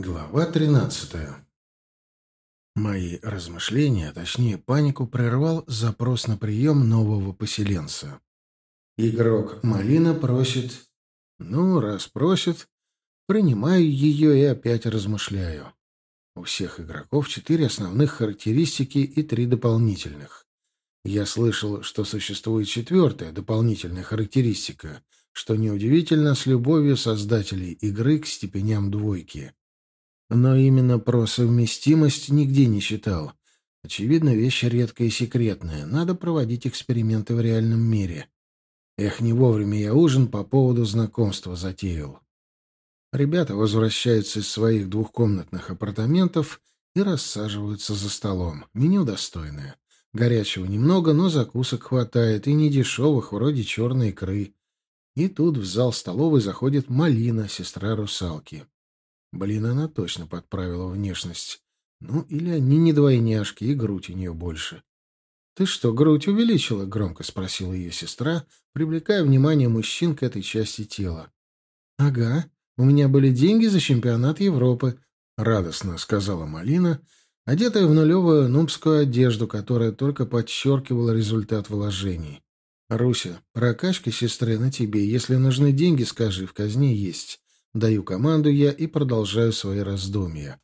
Глава 13. Мои размышления, точнее панику, прервал запрос на прием нового поселенца. Игрок Малина просит... Ну, раз просит, принимаю ее и опять размышляю. У всех игроков четыре основных характеристики и три дополнительных. Я слышал, что существует четвертая дополнительная характеристика, что неудивительно с любовью создателей игры к степеням двойки — но именно про совместимость нигде не считал. Очевидно, вещь редкая и секретная. Надо проводить эксперименты в реальном мире. Эх, не вовремя я ужин по поводу знакомства затеял. Ребята возвращаются из своих двухкомнатных апартаментов и рассаживаются за столом. Меню достойное. Горячего немного, но закусок хватает, и не дешевых, вроде черной икры. И тут в зал столовой заходит Малина, сестра русалки. Блин, она точно подправила внешность. Ну, или они не двойняшки, и грудь у нее больше. «Ты что, грудь увеличила?» — громко спросила ее сестра, привлекая внимание мужчин к этой части тела. «Ага, у меня были деньги за чемпионат Европы», — радостно сказала Малина, одетая в нулевую нумбскую одежду, которая только подчеркивала результат вложений. «Руся, прокачка сестры на тебе. Если нужны деньги, скажи, в казне есть. Даю команду я и продолжаю свои раздумья.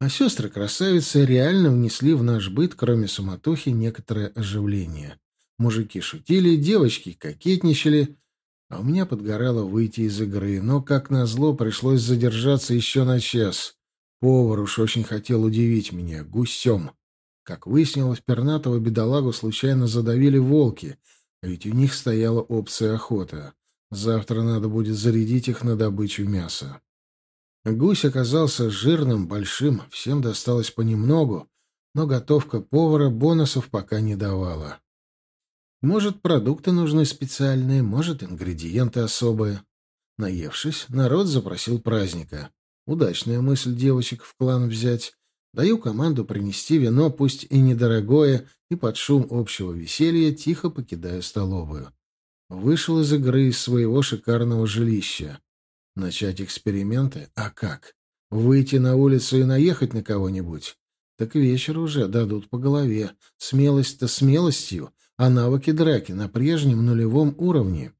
А сестры-красавицы реально внесли в наш быт, кроме суматохи, некоторое оживление. Мужики шутили, девочки кокетничали, а у меня подгорало выйти из игры, но, как назло, пришлось задержаться еще на час. Повар уж очень хотел удивить меня гусем. Как выяснилось, пернатого бедолагу случайно задавили волки, ведь у них стояла опция охота. Завтра надо будет зарядить их на добычу мяса. Гусь оказался жирным, большим, всем досталось понемногу, но готовка повара бонусов пока не давала. Может, продукты нужны специальные, может, ингредиенты особые. Наевшись, народ запросил праздника. Удачная мысль девочек в клан взять. Даю команду принести вино, пусть и недорогое, и под шум общего веселья тихо покидаю столовую. Вышел из игры из своего шикарного жилища. Начать эксперименты? А как? Выйти на улицу и наехать на кого-нибудь? Так вечер уже дадут по голове. Смелость-то смелостью, а навыки драки на прежнем нулевом уровне.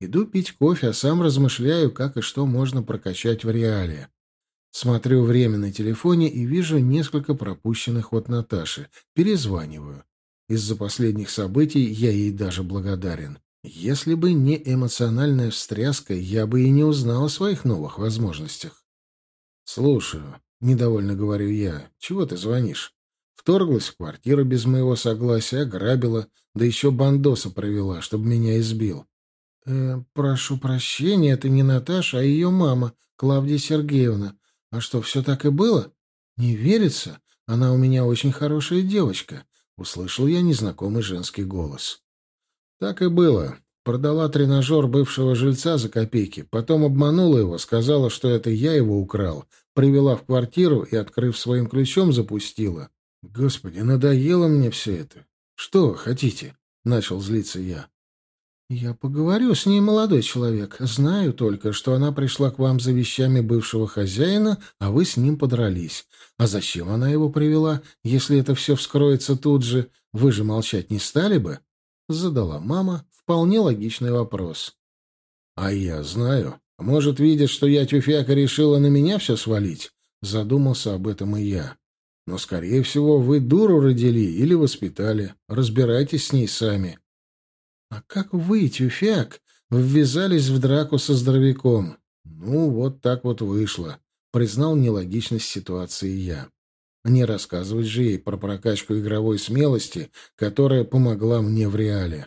Иду пить кофе, а сам размышляю, как и что можно прокачать в реале. Смотрю время на телефоне и вижу несколько пропущенных от Наташи. Перезваниваю. Из-за последних событий я ей даже благодарен. Если бы не эмоциональная встряска, я бы и не узнал о своих новых возможностях. «Слушаю», — недовольно говорю я, — «чего ты звонишь?» Вторглась в квартиру без моего согласия, ограбила, да еще бандоса провела, чтобы меня избил. «Э, «Прошу прощения, это не Наташа, а ее мама, Клавдия Сергеевна. А что, все так и было? Не верится? Она у меня очень хорошая девочка», — услышал я незнакомый женский голос. Так и было. Продала тренажер бывшего жильца за копейки, потом обманула его, сказала, что это я его украл, привела в квартиру и, открыв своим ключом, запустила. Господи, надоело мне все это. Что хотите? Начал злиться я. «Я поговорю с ней, молодой человек. Знаю только, что она пришла к вам за вещами бывшего хозяина, а вы с ним подрались. А зачем она его привела, если это все вскроется тут же? Вы же молчать не стали бы?» Задала мама вполне логичный вопрос. «А я знаю. Может, видят, что я тюфяка решила на меня все свалить?» Задумался об этом и я. «Но, скорее всего, вы дуру родили или воспитали. Разбирайтесь с ней сами». «А как вы, тюфяк, ввязались в драку со здоровяком?» «Ну, вот так вот вышло», — признал нелогичность ситуации я. Не рассказывать же ей про прокачку игровой смелости, которая помогла мне в реале.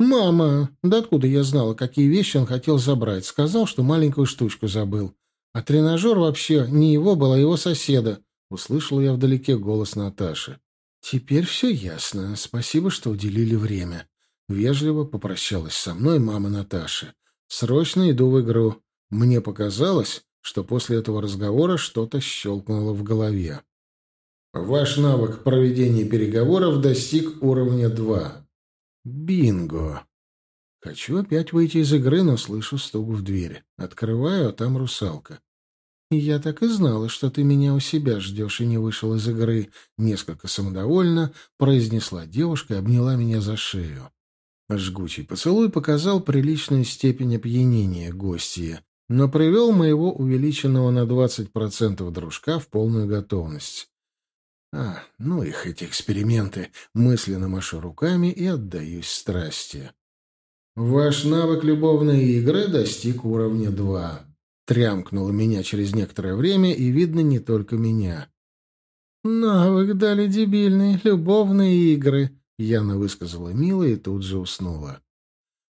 «Мама, да откуда я знала, какие вещи он хотел забрать? Сказал, что маленькую штучку забыл. А тренажер вообще не его был, а его соседа». Услышал я вдалеке голос Наташи. «Теперь все ясно. Спасибо, что уделили время». Вежливо попрощалась со мной мама Наташи. «Срочно иду в игру. Мне показалось, что после этого разговора что-то щелкнуло в голове. Ваш навык проведения переговоров достиг уровня 2. Бинго! Хочу опять выйти из игры, но слышу стук в дверь. Открываю, а там русалка. «Я так и знала, что ты меня у себя ждешь и не вышел из игры», — несколько самодовольно произнесла девушка и обняла меня за шею. Жгучий поцелуй показал приличную степень опьянения гостья, но привел моего увеличенного на 20% дружка в полную готовность. А, ну их эти эксперименты. Мысленно машу руками и отдаюсь страсти. Ваш навык любовной игры достиг уровня 2. Трямкнуло меня через некоторое время, и видно не только меня. «Навык дали дебильный, любовные игры», — Яна высказала мило и тут же уснула.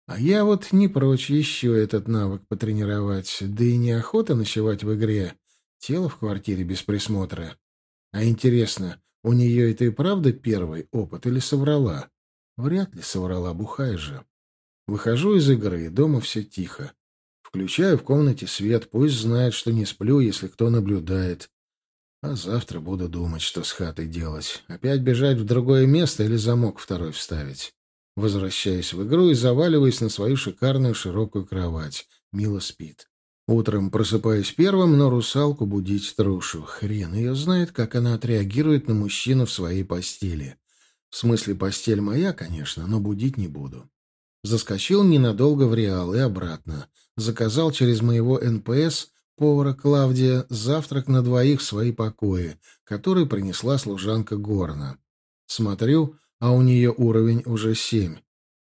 А я вот не прочь еще этот навык потренировать, да и неохота ночевать в игре. Тело в квартире без присмотра. А интересно, у нее это и правда первый опыт или соврала? Вряд ли соврала, бухая же. Выхожу из игры, дома все тихо. Включаю в комнате свет, пусть знает, что не сплю, если кто наблюдает. А завтра буду думать, что с хатой делать. Опять бежать в другое место или замок второй вставить. Возвращаясь в игру и заваливаясь на свою шикарную широкую кровать. Мила спит. Утром просыпаюсь первым, но русалку будить трушу. Хрен ее знает, как она отреагирует на мужчину в своей постели. В смысле, постель моя, конечно, но будить не буду. Заскочил ненадолго в Реал и обратно. Заказал через моего НПС повара Клавдия завтрак на двоих в свои покои, который принесла служанка Горна. Смотрю, а у нее уровень уже семь.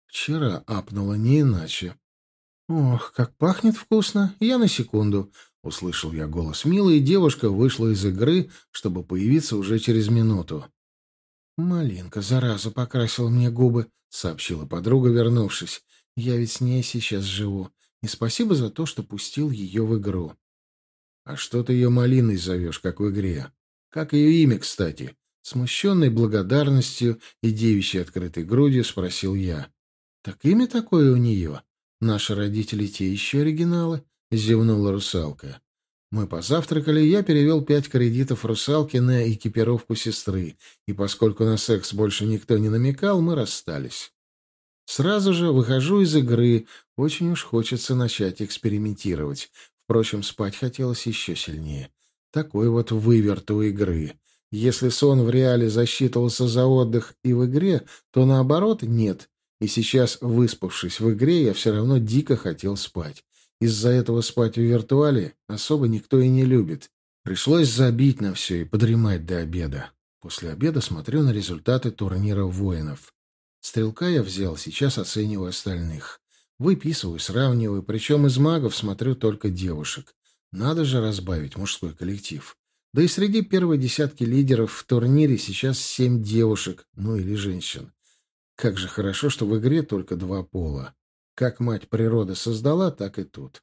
Вчера апнула не иначе. «Ох, как пахнет вкусно! Я на секунду!» Услышал я голос Милы, и девушка вышла из игры, чтобы появиться уже через минуту. «Малинка, зараза, покрасила мне губы», — сообщила подруга, вернувшись. «Я ведь с ней сейчас живу. И спасибо за то, что пустил ее в игру». «А что ты ее малиной зовешь, как в игре? Как ее имя, кстати?» Смущенной благодарностью и девичьей открытой грудью спросил я. «Так имя такое у нее? Наши родители те еще оригиналы?» — зевнула русалка. Мы позавтракали, я перевел пять кредитов русалки на экипировку сестры, и поскольку на секс больше никто не намекал, мы расстались. Сразу же выхожу из игры, очень уж хочется начать экспериментировать. Впрочем, спать хотелось еще сильнее. Такой вот выверт у игры. Если сон в реале засчитывался за отдых и в игре, то наоборот нет. И сейчас, выспавшись в игре, я все равно дико хотел спать. Из-за этого спать в виртуале особо никто и не любит. Пришлось забить на все и подремать до обеда. После обеда смотрю на результаты турнира воинов. Стрелка я взял, сейчас оцениваю остальных. Выписываю, сравниваю, причем из магов смотрю только девушек. Надо же разбавить мужской коллектив. Да и среди первой десятки лидеров в турнире сейчас семь девушек, ну или женщин. Как же хорошо, что в игре только два пола. Как мать природа создала, так и тут.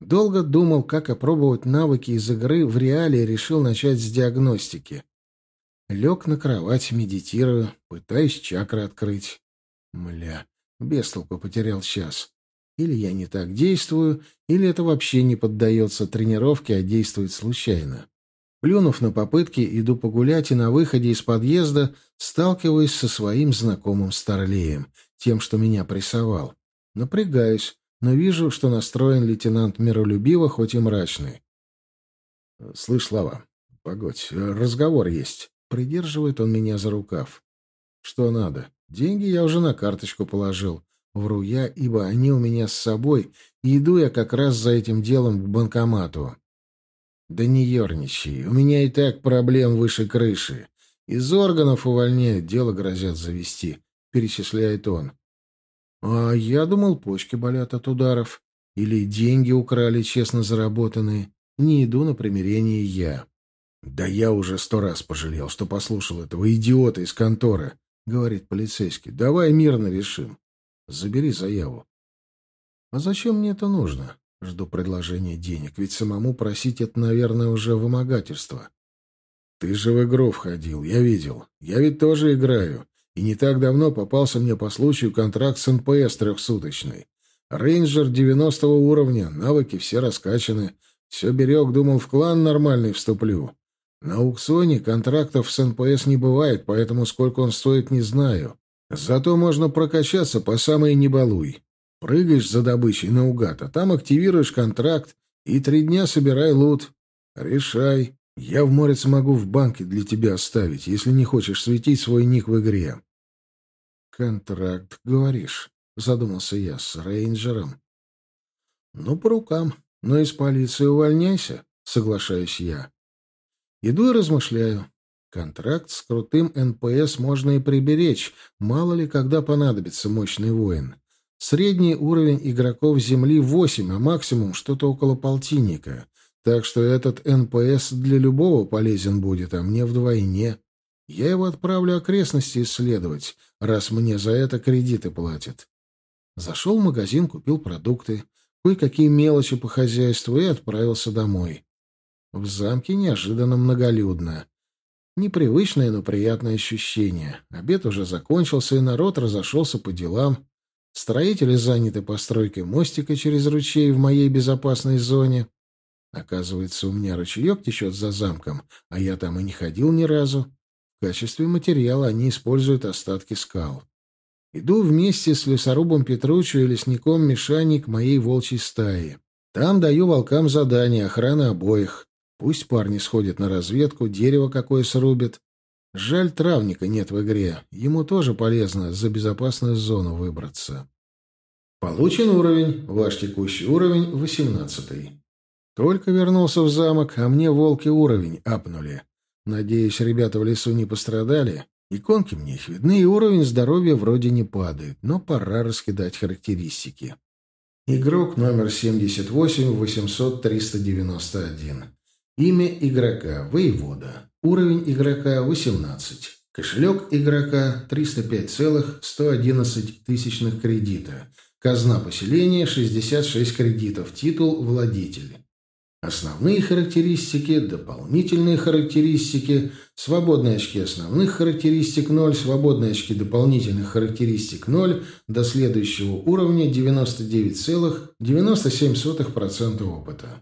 Долго думал, как опробовать навыки из игры в реале и решил начать с диагностики. Лег на кровать, медитирую, пытаюсь чакры открыть. Мля, без толку потерял час. Или я не так действую, или это вообще не поддается тренировке, а действует случайно. Плюнув на попытки, иду погулять и на выходе из подъезда сталкиваюсь со своим знакомым Старлеем, тем, что меня прессовал. Напрягаюсь, но вижу, что настроен лейтенант миролюбиво, хоть и мрачный. — Слышь, Слава, погодь, разговор есть. Придерживает он меня за рукав. — Что надо? Деньги я уже на карточку положил. Вру я, ибо они у меня с собой, и иду я как раз за этим делом к банкомату. «Да не ерничай, у меня и так проблем выше крыши. Из органов увольняют, дело грозят завести», — перечисляет он. «А я думал, почки болят от ударов. Или деньги украли, честно заработанные. Не иду на примирение я». «Да я уже сто раз пожалел, что послушал этого идиота из конторы», — говорит полицейский. «Давай мирно решим. Забери заяву». «А зачем мне это нужно? Жду предложения денег, ведь самому просить это, наверное, уже вымогательство. Ты же в игру входил, я видел. Я ведь тоже играю. И не так давно попался мне по случаю контракт с НПС трехсуточный. Рейнджер 90 уровня, навыки все раскачаны. Все берег, думал, в клан нормальный вступлю. На аукционе контрактов с НПС не бывает, поэтому сколько он стоит, не знаю. Зато можно прокачаться по самой не балуй. Прыгаешь за добычей наугад, а там активируешь контракт и три дня собирай лут. Решай. Я в морец могу в банке для тебя оставить, если не хочешь светить свой ник в игре. Контракт, говоришь, задумался я с рейнджером. Ну, по рукам. Но из полиции увольняйся, соглашаюсь я. Иду и размышляю. Контракт с крутым НПС можно и приберечь, мало ли когда понадобится мощный воин. Средний уровень игроков Земли 8, а максимум что-то около полтинника. Так что этот НПС для любого полезен будет, а мне вдвойне. Я его отправлю окрестности исследовать, раз мне за это кредиты платят. Зашел в магазин, купил продукты, кое-какие мелочи по хозяйству и отправился домой. В замке неожиданно многолюдно. Непривычное, но приятное ощущение. Обед уже закончился, и народ разошелся по делам. Строители заняты постройкой мостика через ручей в моей безопасной зоне. Оказывается, у меня ручеек течет за замком, а я там и не ходил ни разу. В качестве материала они используют остатки скал. Иду вместе с лесорубом Петручу и лесником Мишани к моей волчьей стае. Там даю волкам задание охраны обоих. Пусть парни сходят на разведку, дерево какое срубят. Жаль, травника нет в игре. Ему тоже полезно за безопасную зону выбраться. Получен уровень. Ваш текущий уровень — восемнадцатый. Только вернулся в замок, а мне волки уровень апнули. Надеюсь, ребята в лесу не пострадали. Иконки мне их видны, и уровень здоровья вроде не падает, но пора раскидать характеристики. Игрок номер 78 800 391. Имя игрока – Воевода. Уровень игрока – 18. Кошелек игрока – 305,111 тысячных кредита. Казна поселения – 66 кредитов. Титул – Владитель. Основные характеристики, дополнительные характеристики, свободные очки основных характеристик 0, свободные очки дополнительных характеристик 0, до следующего уровня 99,97% опыта.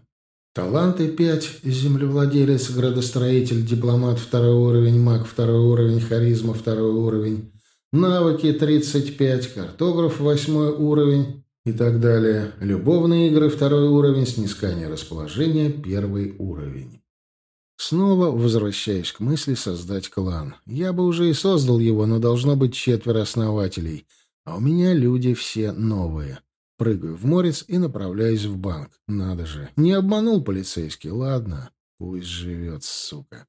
Таланты 5, землевладелец, градостроитель, дипломат второй уровень, маг второй уровень, харизма второй уровень, навыки 35, картограф восьмой уровень, и так далее. Любовные игры второй уровень, снискание расположения первый уровень. Снова возвращаюсь к мысли создать клан. Я бы уже и создал его, но должно быть четверо основателей. А у меня люди все новые. Прыгаю в морец и направляюсь в банк. Надо же, не обманул полицейский. Ладно, пусть живет, сука.